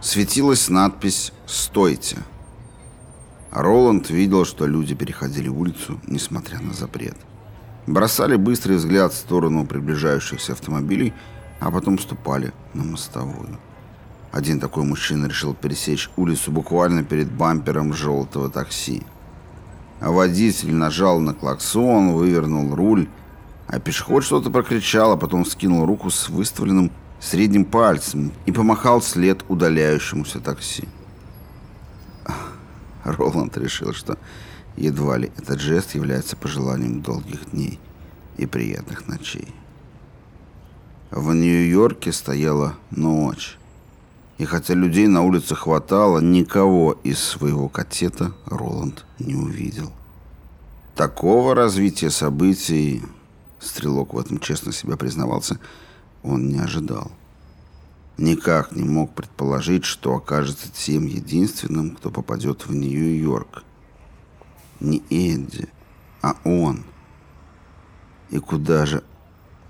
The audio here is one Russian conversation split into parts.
светилась надпись «Стойте». Роланд видел, что люди переходили улицу, несмотря на запрет. Бросали быстрый взгляд в сторону приближающихся автомобилей, а потом вступали на мостовую. Один такой мужчина решил пересечь улицу буквально перед бампером желтого такси. А водитель нажал на клаксон, вывернул руль, а пешеход что-то прокричал, а потом скинул руку с выставленным средним пальцем и помахал след удаляющемуся такси. Роланд решил, что едва ли этот жест является пожеланием долгих дней и приятных ночей. В Нью-Йорке стояла ночь. И хотя людей на улице хватало, никого из своего катета Роланд не увидел. Такого развития событий, стрелок в этом честно себя признавался, он не ожидал. Никак не мог предположить, что окажется тем единственным, кто попадет в Нью-Йорк. Не Эдди, а он. И куда же,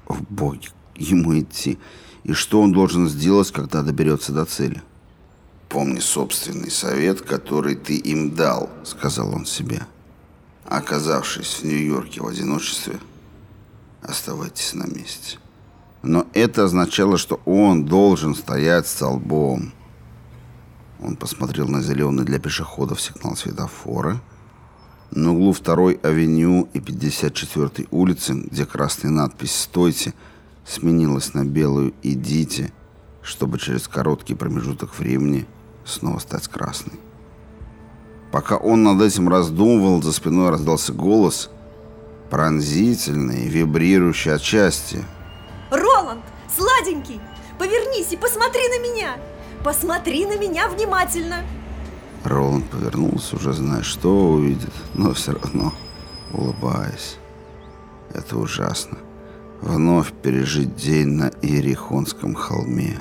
в боги, ему идти? И что он должен сделать, когда доберется до цели? «Помни собственный совет, который ты им дал», — сказал он себе. «Оказавшись в Нью-Йорке в одиночестве, оставайтесь на месте». Но это означало, что он должен стоять столбом. Он посмотрел на зеленый для пешеходов сигнал светофора. На углу второй авеню и 54-й улицы, где красная надпись «Стойте», сменилась на белую «Идите», чтобы через короткий промежуток времени снова стать красной. Пока он над этим раздумывал, за спиной раздался голос, пронзительный, вибрирующий от счастья. Сладенький, повернись и посмотри на меня! Посмотри на меня внимательно! Роланд повернулся, уже зная, что увидит, но все равно улыбаясь. Это ужасно вновь пережить день на Иерихонском холме.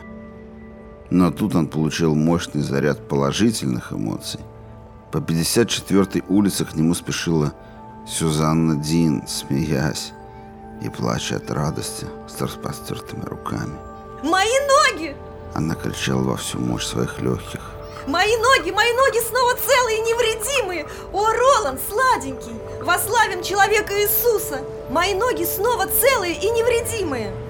Но тут он получил мощный заряд положительных эмоций. По 54-й улице к нему спешила Сюзанна Дин, смеясь и плача от радости с распростертыми руками. «Мои ноги!» Она кричала во всю мощь своих легких. Мои ноги, мои ноги снова целые и невредимые! О, Роланд, сладенький! Вославим человека Иисуса! Мои ноги снова целые и невредимые!»